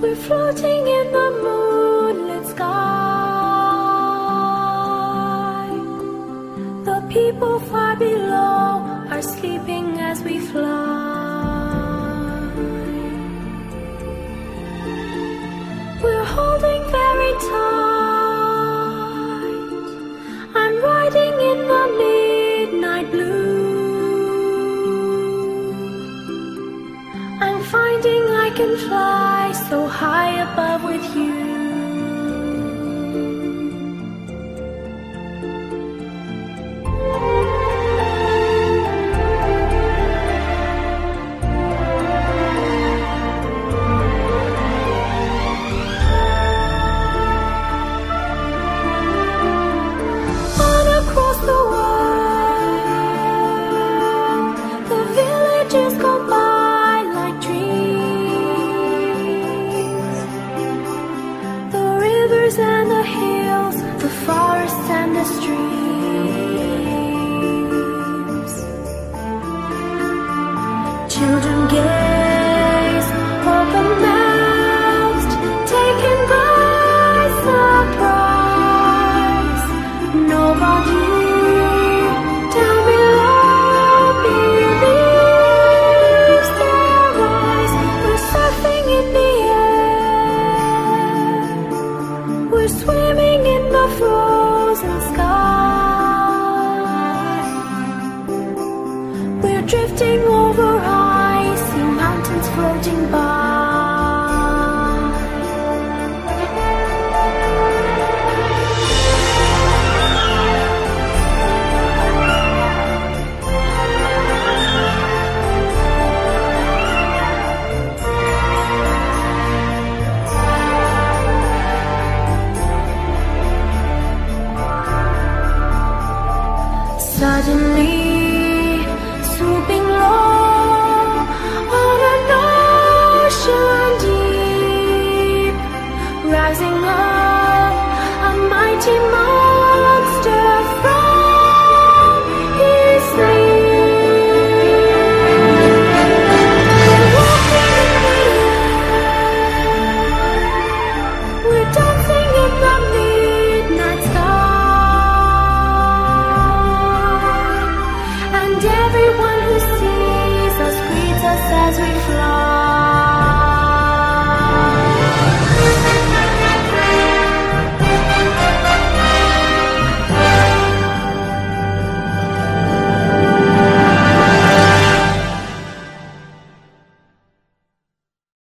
We're floating in the moonlit sky. The people far below are sleeping as we fly. We're holding very tight. I'm riding in the midnight blue. I'm finding I can fly. Forests drifting over icy mountains floating by.